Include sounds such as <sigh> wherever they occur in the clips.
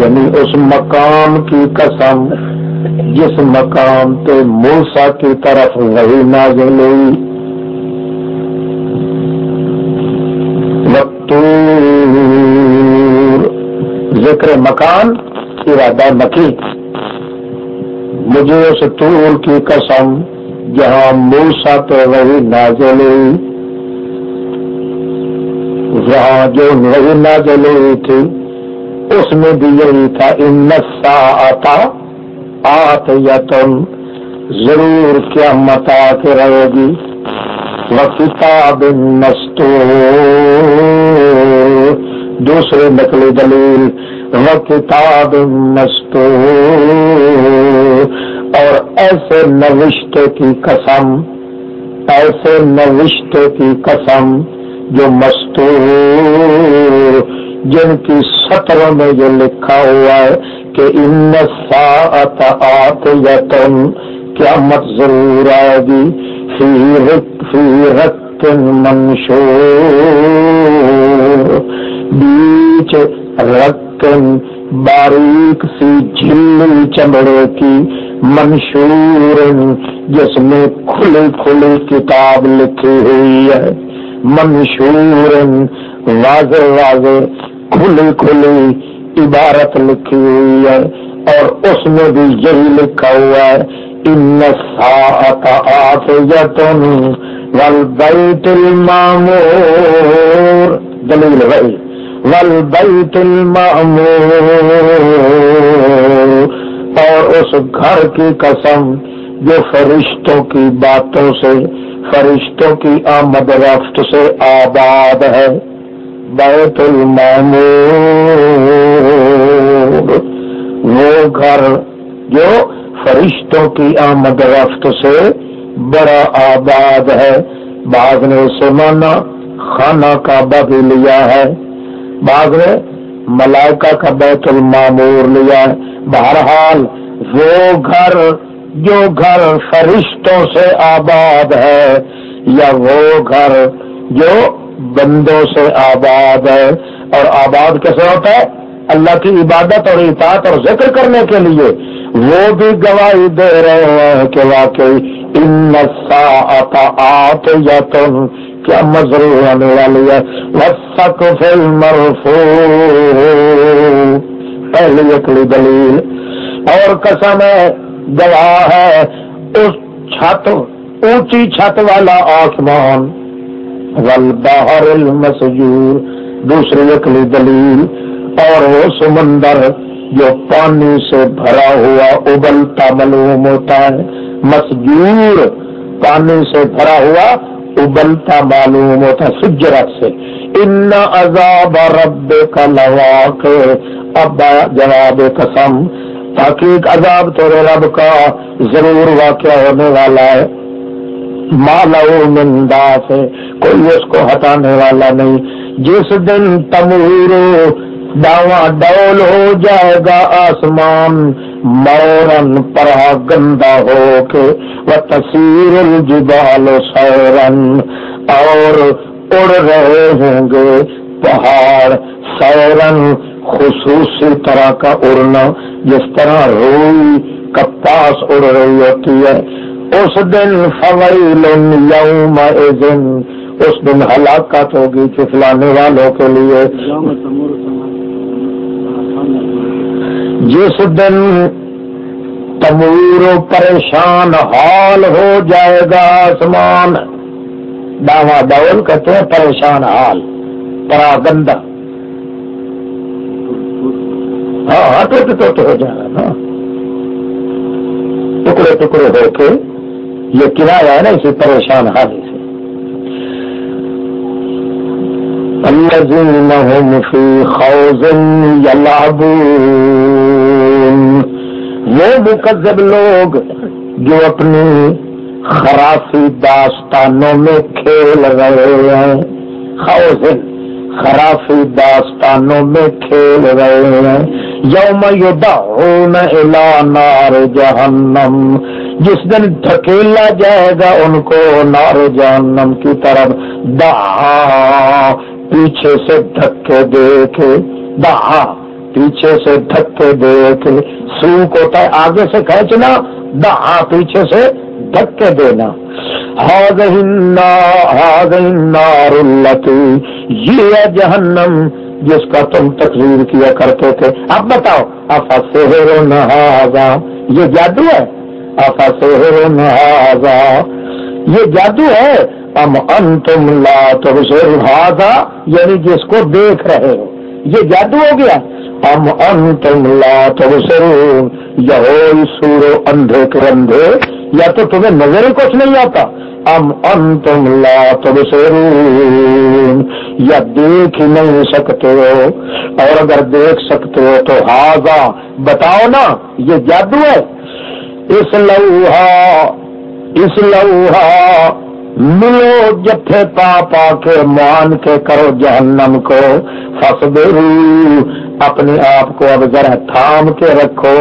یعنی اس مقام کی قسم جس مقام پہ موسا کی طرف وہی نازل ہوئی۔ ذکر مکان، ارادہ مکی۔ مجھے اس طول کی قسم جہاں موسا پہ وہی نازل ہوئی۔ جہاں جو وہی نازل ہوئی تھی اس میں بھی یہی تھا ان آتا آت یا تم ضرور کیا متا کے رہے گی۔ وہ کتاب نستو دوسرے نقلی دلیل۔ وہ کتاب نستو اور ایسے نوشتے کی قسم، ایسے نوشتے کی قسم جو مستو جن کی سطروں میں جو لکھا ہوا ہے کہ ان ساعت آت یتن کیا مت ضرور آئے گی، فی رت فی رت منشور۔ بیچ رتن باریک سی جھلی چمڑے کی منشور جس میں کھلی کھلی کتاب لکھی ہوئی ہے۔ منشور واضح واضح، کھلی کھلی عبارت لکھی ہوئی ہے اور اس میں بھی یہی لکھا ہوا ہے، ان سات یتن ول المامور دلیل بھائی ول بیت المامور اور اس گھر کی قسم جو فرشتوں کی باتوں سے، فرشتوں کی آمد رفت سے آباد ہے۔ بیت المامور وہ گھر جو فرشتوں کی آمد رفت سے بڑا آباد ہے۔ بعض نے اسے مانا خانہ کا بھی لیا ہے۔ بعض نے ملائکہ کا بیت المامور لیا ہے۔ بہرحال وہ گھر جو گھر فرشتوں سے آباد ہے، یا وہ گھر جو بندوں سے آباد ہے۔ اور آباد کیسے ہوتا ہے؟ اللہ کی عبادت اور اطاعت اور ذکر کرنے کے لیے۔ وہ بھی گواہی دے رہے ہیں کہ واقعی ان آت یا تم کیا مزرو ہونے والی ہے۔ سک مرفو پہلی اکلی دلیل۔ اور قسم ہے گواہ ہے اس چھت، اونچی چھت والا آسمان۔ والبحر المسجور، دوسری اکلی دلیل، اور وہ سمندر جو پانی سے بھرا ہوا ابلتا معلوم ہوتا ہے۔ مسجور، پانی سے بھرا ہوا ابلتا معلوم ہوتا ہے، سجرت سے۔ ان عذاب رب کا لوا کے اب جواب قسم تاکہ عذاب تیرے رب کا ضرور واقع ہونے والا ہے۔ مالا مندا سے کوئی اس کو ہٹانے والا نہیں۔ جس دن تمور ڈاوا ڈول ہو جائے گا آسمان مورن پڑا گندا ہو کے۔ وہ تصیر الجبال سورن اور اڑ رہے ہوں گے پہاڑ سورن خصوصی طرح کا اڑنا جس طرح روئی کپاس اڑ رہی ہوتی ہے، اس دن فویل یوم دن اس دن ہلاکت ہوگی چفلانے والوں کے لیے۔ جس دن تمور پریشان حال ہو جائے گا آسمان ڈاوا ڈول کہتے ہیں، پریشان حال پرا گندا ہاں ہاں تو ہو جائے گا نا ہاں۔ ٹکڑے ٹکڑے ہو کے یہ کرایہ ہے نا اسے پریشان حالی سے۔ الذين في خوض يلعبون وہ مکذب لوگ جو اپنی خرافی داستانوں میں کھیل رہے ہیں۔ خوض، خرافی داستان داستانوں میں کھیل رہے ہیں یوم یدعون الى نار جہنم۔ جس دن دھکیلا جائے گا ان کو نار جہنم کی طرف۔ دا پیچھے سے دھکے دے کے دا پیچھے سے دھکے دے کے سوک ہوتا ہے، آگے سے کھینچنا۔ دہا پیچھے سے دھکے دینا۔ یہ جہنم۔ جس کا تم تقریر کیا کرتے تھے۔ اب بتاؤ افا سے یہ جادو ہے؟ افا سے یہ جادو ہے؟ ام انتم لا تبصر تو یعنی جس کو دیکھ رہے ہو۔ یہ جادو ہو گیا۔ ہم ان تم لا تو یہ سورو اندھے کے اندھے، یا تو تمہیں نظر ہی کچھ نہیں آتا۔ ام ان تم لا تو یا دیکھ ہی نہیں سکتے ہو۔ اور اگر دیکھ سکتے ہو تو ہاضا بتاؤ نا، یہ جادو ہے۔ اس لوہا اس لوہا ملو جتھے پا پا کے مان کے کرو جہنم کو۔ فس اپنے آپ کو اب ذرا تھام کے رکھو۔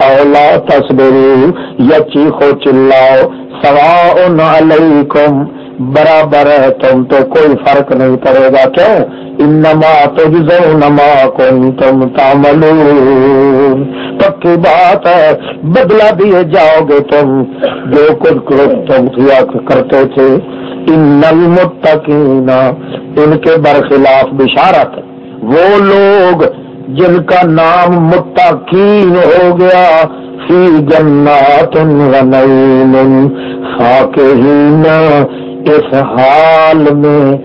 اولا تصبرو یا چیخو چلاؤ۔ سوا علیکم۔ برابر ہے تم تو کوئی فرق نہیں پڑے گا، کیوں؟ انما تجزو نما کن تم تامل پکی بات ہے بدلا دیے جاؤ گے تم۔ جو کچھ تم کیا کرتے تھے۔ ان المتقین، ان کے برخلاف بشارت۔ وہ لوگ جن کا نام متقین ہو گیا، فی جنات و نعیم فاکہین اس حال میں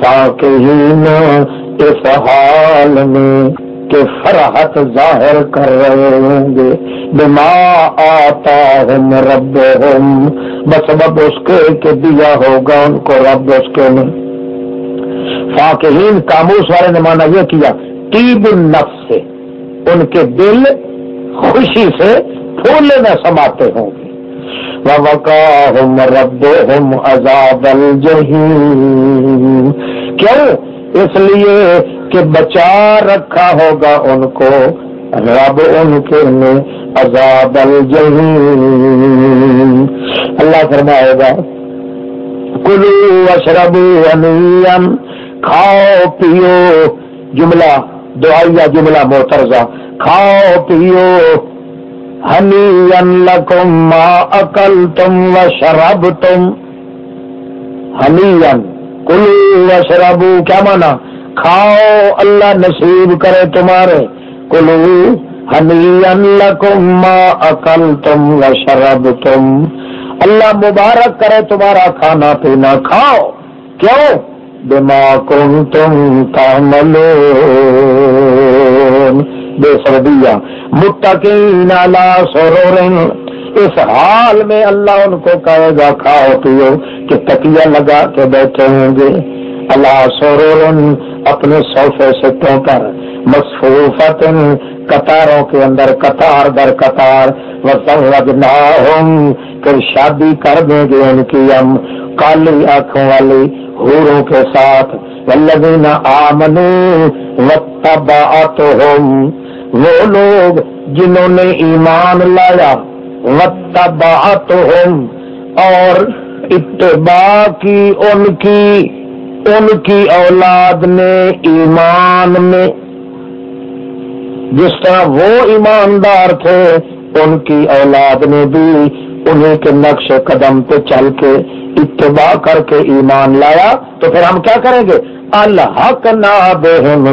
فاکہین اس حال میں کہ فرحت ظاہر کر رہے ہوں گے۔ بما آتا ہم رب ہم بس بب اس کے کہ دیا ہوگا ان کو رب اس کے میں فاکہین کاموس والے نے مانا یہ کیا ٹیب النفس سے، ان کے دل خوشی سے پھولے میں سماتے ہوں گے۔ وَوَقَاهُمْ رَبُّهُمْ عَذَابَ الْجَحِيمِ کیوں؟ اس لیے کہ بچا رکھا ہوگا ان کو، رب ان کے میں عذاب الجحیم۔ اللہ فرمائے گا، کلو اشربو انیم کھاؤ، پیو، جملہ دعائیا جملہ محترزہ کھاؤ، پیو ہنی لکم ما اکل تم و شراب تم ہنی کلو شرابو کیا مانا؟ کھاؤ، اللہ نصیب کرے تمہارے. کلو ہنی لکم ما اکل تم و شراب تم اللہ مبارک کرے تمہارا کھانا پینا کھاؤ. کیوں؟ بما کن تم تعملون. بے سردیا متقین علی سرور اس حال میں اللہ ان کو کہے گا، کھاؤ، پیو، کہ تکیا لگا کے بیٹھے ہوں گے۔ اللہ سرور اپنے صوفے ستوں پر مصفوفت قطاروں کے اندر قطار در قطار۔ وسوجناہم پھر شادی کر دیں گے ان کی ہم۔ کالی آنکھوں والی حوروں کے ساتھ۔ والذین آمنوا واتبعتهم۔ وہ لوگ جنہوں نے ایمان لایا اور اتباع کی ان کی ان کی اولاد نے ایمان میں۔ جس طرح وہ ایماندار تھے، ان کی اولاد نے بھی انہیں کے نقش قدم پہ چل کے اتباع کر کے ایمان لایا۔ تو پھر ہم کیا کریں گے؟ الحق نہ بہم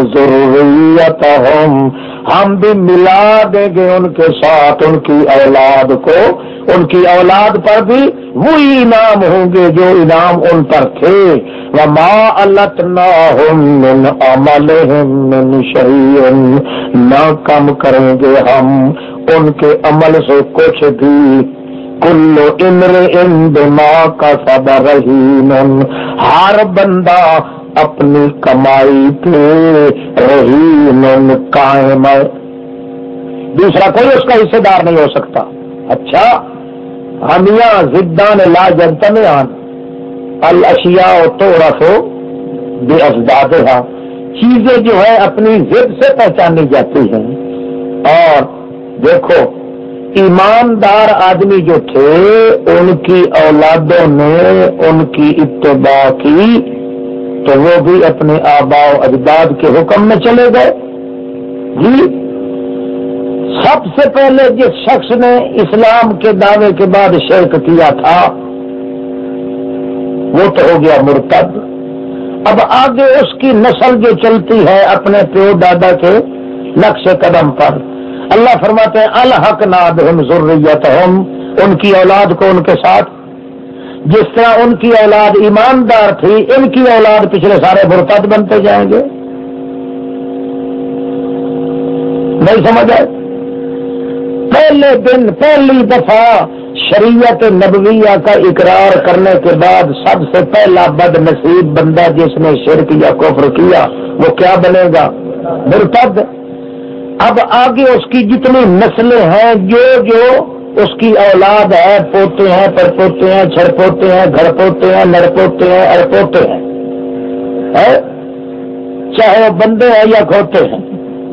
ہم بھی ملا دیں گے ان کے ساتھ، ان کی اولاد کو۔ ان کی اولاد پر بھی وہی انعام ہوں گے جو انعام ان پر تھے۔ وہ ماں الت نہ عمل نہ کم کریں گے ہم ان کے عمل سے کچھ بھی۔ کلو امر ان دماغ کا سب رہی ہر بندہ اپنی کمائی پہ رہی قائم ہے دوسرا کوئی اس کا حصے دار نہیں ہو سکتا۔ اچھا ہمیا زدان لا جنتا میں آن الشیا تو رکھو بے افزاد چیزیں جو ہے اپنی ضد سے پہچانی جاتی ہیں۔ اور دیکھو، ایماندار آدمی جو تھے، ان کی اولادوں نے ان کی اتباع کی۔ تو وہ بھی اپنے آبا و اجداد کے حکم میں چلے گئے۔ جی سب سے پہلے جس شخص نے اسلام کے دعوے کے بعد شرک کیا تھا، وہ تو ہو گیا مرتد۔ اب آگے اس کی نسل جو چلتی ہے اپنے پیو دادا کے نقش قدم پر، اللہ فرماتے ہیں الحق ناد ہم ضروریت ہم ان کی اولاد کو ان کے ساتھ جس طرح ان کی اولاد ایماندار تھی، ان کی اولاد پچھلے سارے برتد بنتے جائیں گے؟ نہیں سمجھ آئے؟ پہلے دن، پہلی دفعہ شریعت نبویہ کا اقرار کرنے کے بعد سب سے پہلا بد نصیب بندہ جس نے شرک یا کفر کیا، وہ کیا بنے گا؟ مرتد۔ اب آگے اس کی جتنی نسلیں ہیں، جو جو اس کی اولاد ہے، پوتے ہیں پر پوتے ہیں چھڑ پوتے ہیں گھر پوتے ہیں نر پوتے ہیں اڑ پوتے ہیں چاہے وہ بندے ہیں یا کھوتے ہیں۔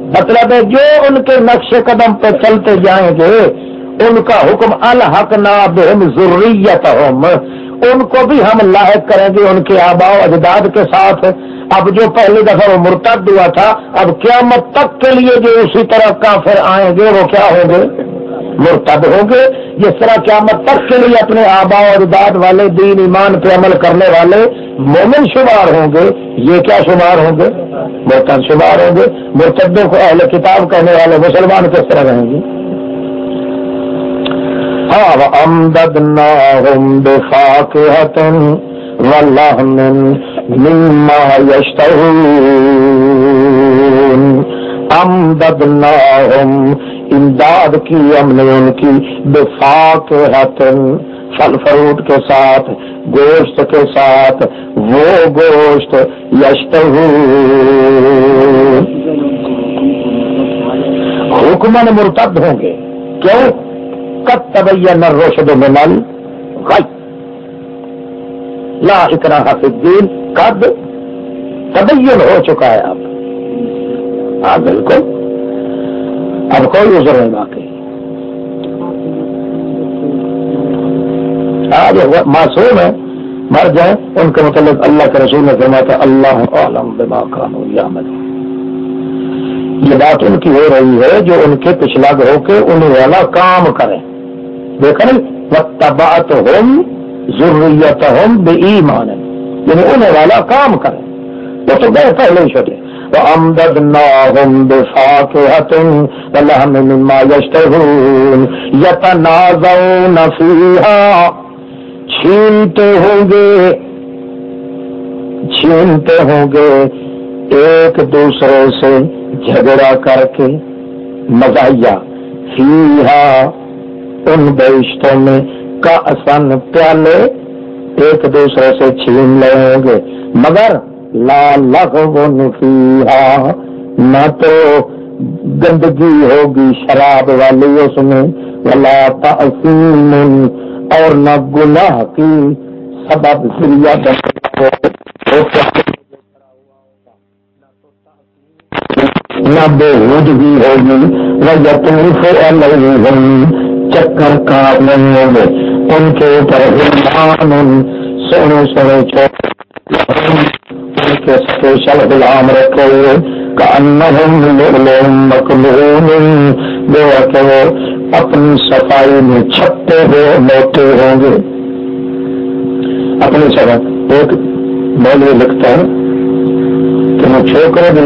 مطلب ہے جو ان کے نقش قدم پہ چلتے جائیں گے، ان کا حکم الحق بہم ضروریت ان کو بھی ہم لاحق کریں گے، ان کے آبا و اجداد کے ساتھ۔ اب جو پہلی دفعہ وہ مرتد ہوا تھا، اب قیامت تک کے لیے جو اسی طرح کافر آئیں گے، وہ کیا ہوں گے؟ مرتد ہوں گے جس طرح قیامت تک کے لیے اپنے آبا اور داد والے دین ایمان پہ عمل کرنے والے مومن شمار ہوں گے۔ یہ کیا شمار ہوں گے؟ مرتد شمار ہوں گے۔ مرتدوں کو اہل کتاب کہنے والے مسلمان کس طرح رہیں گے؟ ہاں، امدد مما امدد امداد کی، ہم نے ان کی بفاق حتن پھل فروٹ کے ساتھ، گوشت کے ساتھ، وہ گوشت یشت حکمن مرتد ہوں گے۔ کیوں؟ کب طبیہ نہ روشد میں نل لا اتنا حافظ دین کب تبین ہو چکا ہے اب۔ ہاں بالکل۔ اب کوئی عذر نہیں باقی۔ آج معصوم ہے مر جائیں۔ ان کے متعلق اللہ کے رسول نے فرمایا تھا، اللہ عالم بما کانو یعمل یہ بات ان کی ہو رہی ہے، جو ان کے پچھلا ہو کے انہیں والا کام کریں۔ دیکھا نہیں؟ وقت ہوم ضروریت ہوم بے ایمان یعنی انہیں والا کام کریں۔ وہ تو گئے پہلے ہی چھوٹے۔ وأمددناهم بفاكهة ولهم مما يشتهون يتنازعون فيها چھینتے ہوں گے، چھینتے ہوں گے ایک دوسرے سے جھگڑا کر کے مزاحیہ۔ فیہا ان بیشتوں میں کا اصن پیالے ایک دوسرے سے چھین لیں گے۔ مگر لا لغو فیہا نہ تو گندگی ہوگی شراب والی اس میں، ولا تعصیم اور نہ گناہ کی سبب ذریعہ نہ بے بھی ہوگی وہ یتوف علیہم چکر کاٹ نہیں ہوں ان کے اوپر سونے سونے چھوٹے کے اسپیشل غلام رکھے ہوئے کہ وہ اپنی صفائی میں چھپتے ہوئے موٹے ہوں گے اپنی سبق ایک مولوی لکھتا ہے کہ وہ چھوکرے بھی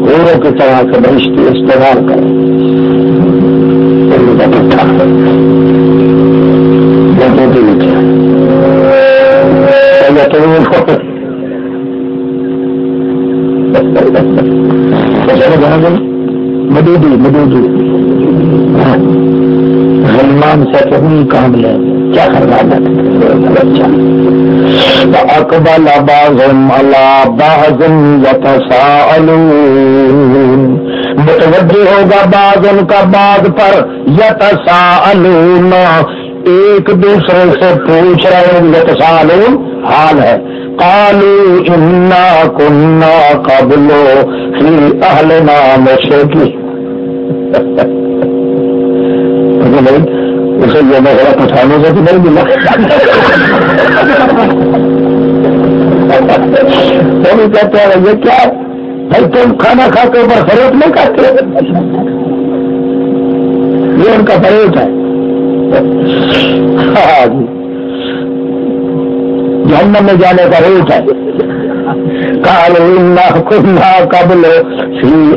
ہوروں کی طرح سے بہشتی استعمال کریں لکھا ہے مدودی مدودی غلمان سے کہیں کام لے کیا کرنا اکبل بعضهم على بعض يتساءلون متوجہ ہوگا بعض ان کا بعض پر، یتساءلون ایک دوسرے سے پوچھ رہے ہیں یتساءلون حال ہے۔ کالو انا کنا قبلو فی اہل نام شیکی اسے یہ مسئلہ پٹھانے سے بھی نہیں ملا تو بھی کہتے ہیں، یہ کیا؟ بھائی تم کھانا کھا کے اوپر فروخت نہیں کھاتے یہ ان کا فریق ہے۔ ہاں <laughs> جی جہنم میں جانے کا روٹ ہے۔ قبل فی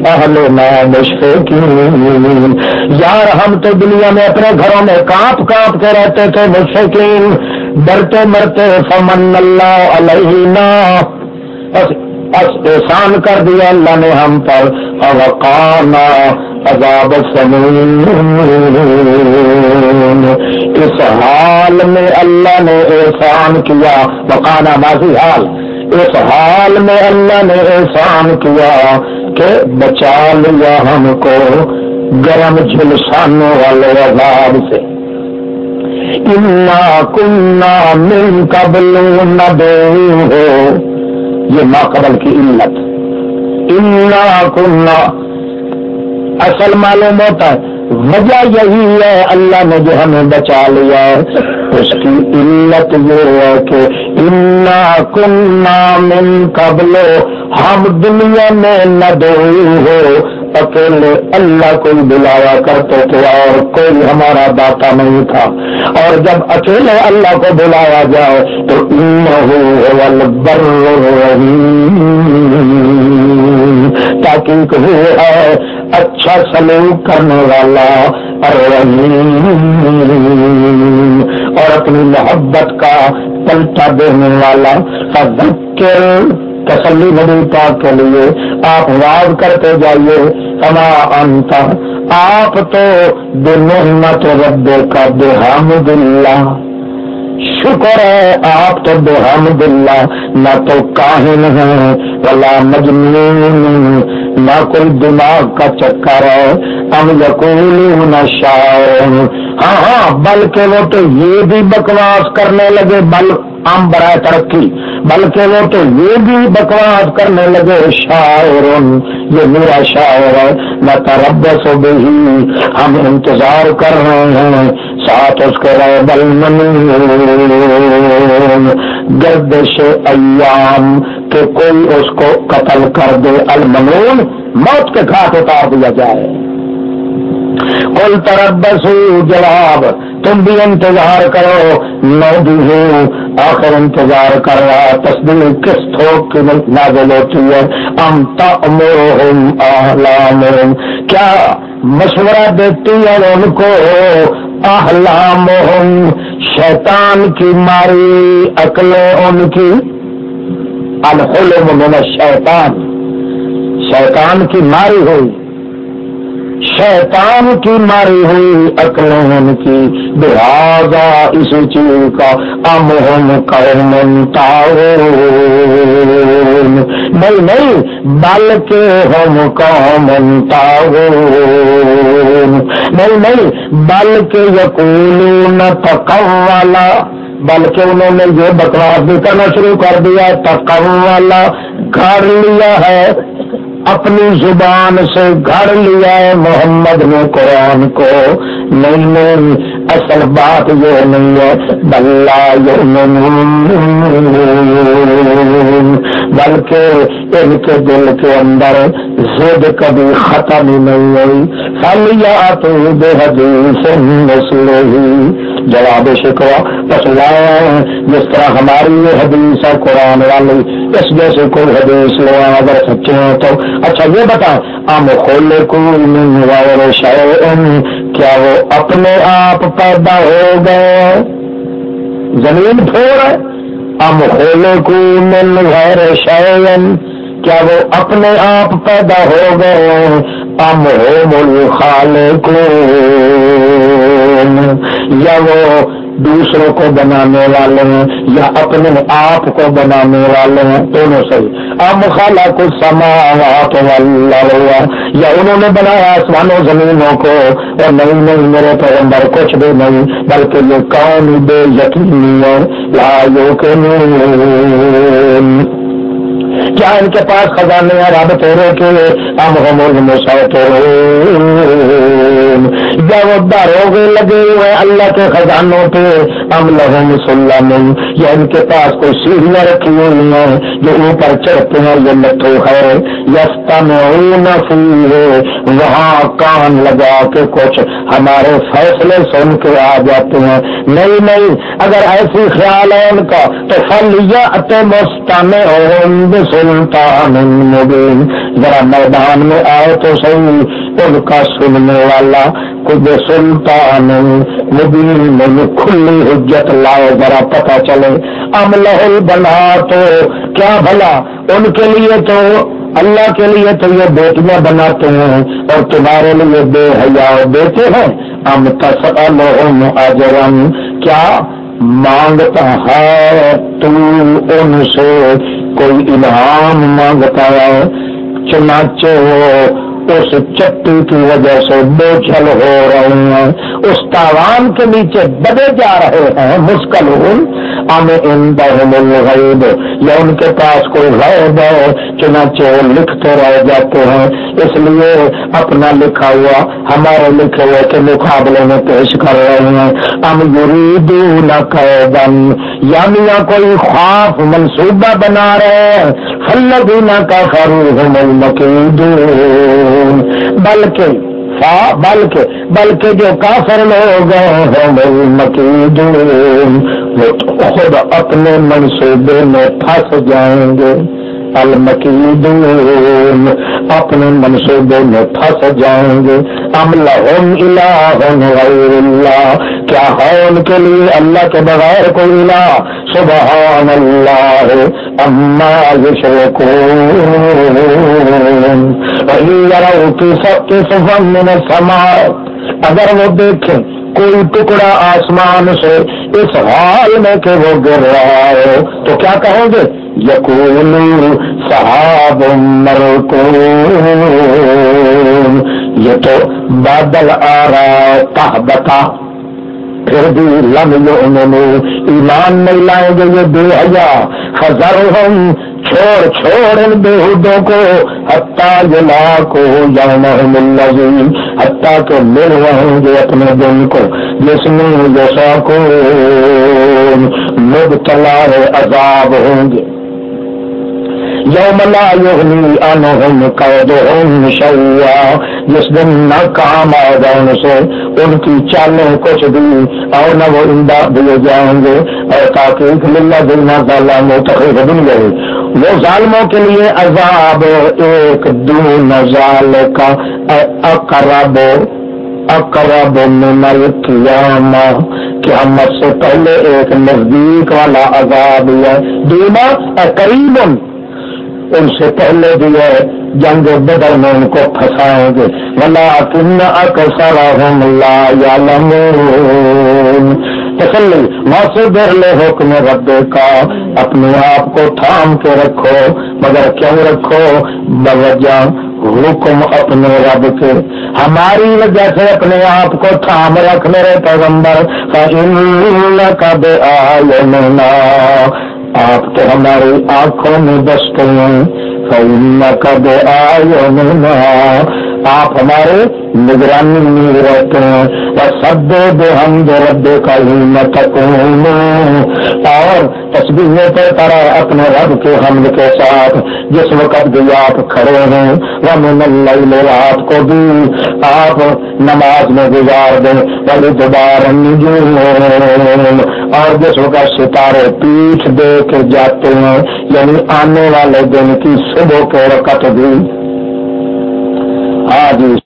یار، ہم تو دنیا میں اپنے گھروں میں کانپ کانپ کے رہتے تھے مشکین ڈرتے مرتے فمن اللہ علیہ احسان کر دیا اللہ نے ہم پر۔ اوقانا عذاب سمین اس حال میں اللہ نے احسان کیا وقانا ماضی حال۔ اس حال میں اللہ نے احسان کیا کہ بچا لیا ہم کو گرم جھلسانے والے عذاب سے۔ کنہ من قبل نہ دے ہو یہ ماں قبل کی علت۔ انا کنہ اصل معلوم ہوتا ہے۔ وجہ یہی ہے، اللہ نے جو ہمیں بچا لیا ہے۔ اس کی علت یہ ہے کہ انا کنہ من قبل، ہم دنیا میں نہ دو ہو۔ اکیلے اللہ کو بلایا کرتے تھے اور کوئی ہمارا داتا نہیں تھا۔ اور جب اکیلے اللہ کو بلایا جائے، تو بر تاکہ وہ ہے اچھا سلوک کرنے والا اور اپنی محبت کا پلٹا دینے والا تسلی نبی پاک کے لیے آپ واد کرتے جائیے ہما انتا آپ تو دونوں مت رب کا بے حامد اللہ۔ شکر ہے آپ تو بے حامد اللہ نہ تو کاہن ہیں ولا مجنون، نہ کوئی دماغ کا چکر ہے ہم یقین نہ شاعر۔ ہاں ہاں بلکہ وہ تو یہ بھی بکواس کرنے لگے، بل عام برائے ترقی۔ بلکہ وہ تو یہ بھی بکواس کرنے لگے، شاعر، یہ میرا شاعر ہے۔ نہ ترب سے ہم انتظار کر رہے ہیں۔ ساتھ اس کے رہے بل گردش ایام کہ کوئی اس کو قتل کر دے۔ المنون، موت کے گھاٹ اتار دیا جائے۔ کل تربس جواب، تم بھی انتظار کرو۔ نو بھی ہوں، آخر انتظار کر رہا۔ تصدیق کس تھوک کی نازل ہوتی ہے؟ ام تمام کیا مشورہ دیتی ہے ان کو؟ احلام شیطان کی ماری عقلیں ان کی۔ الحلم من الشیطان۔ شیطان کی ماری ہوئی۔ شیطان کی ماری ہوئی عقلیں ان کی۔ لہذا اس چیز کا ام ہم قوم نہیں نہیں، بلکہ ہم قوم نہیں نہیں، بلکہ یقولون تقو والا بلکہ انہوں نے یہ بکواس بھی کرنا شروع کر دیا تکم والا گھر لیا ہے۔ اپنی زبان سے گھر لیا ہے محمد نے قرآن کو۔ نہیں نہیں، اصل بات یہ نہیں ہے۔ بلّہ بلکہ ان کے دل کے اندر زد کبھی ختم ہی نہیں ہوئی۔ خالی تو بے حدیث نسل جواب شکوا بس لائے جس طرح ہماری یہ حدیث ہے قرآن والی، اس جیسے کوئی حدیث لے اگر سچے ہیں تو۔ اچھا یہ بتائیں، ام کھولے کو کیا وہ اپنے آپ پیدا ہو گئے؟ زمین پھوڑ ام کھولے کو من غیر شعین کیا وہ اپنے آپ پیدا ہو گئے ام ہو مل یا وہ دوسروں کو بنانے والے ہیں، یا اپنے آپ کو بنانے والے ہیں۔ دونوں صحیح اب خالہ کو سما ہوا یا انہوں نے بنایا آسمانوں زمینوں کو۔ اور نہیں نہیں، میرے پیغمبر، کچھ بھی نہیں، بلکہ یہ کون بے یقینی ہے۔ لا یو کے کیا ان کے پاس خزانے رب تیرے کے ہم ہم مسا جب داروغے لگے ہوئے اللہ کے خزانوں پہ، ام لہم سلم یا ان کے پاس کوئی سیڑھیاں رکھی ہوئی ہیں، جو اوپر چڑھتے ہیں، یہ لٹو ہے۔ یستا میں وہاں کان لگا کے کچھ ہمارے فیصلے سن کے آ جاتے ہیں۔ نہیں نہیں، اگر ایسی خیال ہے ان کا، تو فل یا مستان سلطان مبین ذرا میدان میں آئے تو صحیح ان کا سننے والا کچھ سلطان مبین میں کھلی حجت لائے ذرا پتا چلے۔ ام لہل بنا تو، کیا بھلا؟ ان کے لیے تو، اللہ کے لیے تو یہ بیٹیاں بناتے ہیں، اور تمہارے لیے بے حیا بیٹے ہیں۔ ام تسألہم اجرم کیا مانگتا ہے تو ان سے کوئی انعام مانگتا ہے۔ چنانچہ وہ اس چٹی کی وجہ سے بے چل ہو رہے ہیں۔ اس تاوان کے نیچے دبے جا رہے ہیں مسکل غیب یا ان کے پاس کوئی غیب ہے؟ چنانچہ وہ لکھتے رہ جاتے ہیں۔ اس لیے اپنا لکھا ہوا، ہمارے لکھے ہوئے کے مقابلے میں پیش کر رہے ہیں۔ ہم یریدو نہ قیدن یعنی کوئی خواب منصوبہ بنا رہے ہیں۔ فلدینہ کا فروغ المکیدون بلکہ بلکہ بلکہ جو کافر لوگ ہیں مکید وہ خود اپنے منصوبے میں پھنس جائیں گے۔ المکید اپنے منصوبے میں پھنس جائیں گے۔ ام لہم الہ غیر اللہ، کیا ہے ان کے لیے اللہ کے بغیر کوئی الہ؟ سبحان اللہ، اما یشرکون۔ وہی یرو کی سب کی سفن من السماء، اگر وہ دیکھیں کوئی ٹکڑا آسمان سے اس حال میں کہ وہ گر رہا ہو، تو کیا کہیں گے؟ یقول صحاب مرکون. یہ تو بادل آ رہا ہے بتا پھر بھی لم یؤمنو، ایمان نہیں لائیں گے یہ بے حیا۔ فذرہم، چھوڑ چھوڑ ان بےحدوں کو۔ حتیٰ جلا کو یومہم اللذی حتیٰ کہ مل رہیں گے اپنے دن کو۔ جس میں جیسا کو مبتلا عذاب ہوں گے۔ یوم لا یغنی انہم قیدہم شیعہ جس دن نہ کام آئے گا ان سے ان کی چالیں کچھ بھی اور نہ وہ امداد دیے جائیں گے، اور تاکہ للہ دلنا تعالیٰ متخب بن گئے۔ وہ ظالموں کے لیے عذاب ایک دون ظال کا اقرب اقرب من القیامہ۔ قیامت سے پہلے ایک نزدیک والا عذاب ہے دونا قریب۔ ان سے پہلے بھی ہے، جنگ بدر میں ان کو پھنسائیں گے۔ ملا کن اکثر تسلی ماسدر لے حکم رب کا۔ اپنے آپ کو تھام کے رکھو، مگر کیوں رکھو؟ بوجہ حکم اپنے رب کے۔ ہماری وجہ سے اپنے آپ کو تھام رکھ میرے پیغمبر۔ کا بے آئے آپ تو ہماری آنکھوں میں بستے ہیں کب آئے آپ ہمارے نگرانی میں رہتے ہیں۔ اور سب دے ہم دے ربے کا ہی متکون اور تصویر پہ کرا اپنے رب کے حمل کے ساتھ جس وقت بھی آپ کھڑے ہیں وہ من رات کو بھی آپ نماز میں گزار دیں۔ بڑی دوبارہ اور جس وقت ستارے پیٹھ دے کے جاتے ہیں یعنی آنے والے دن کی صبح کے وقت بھی آج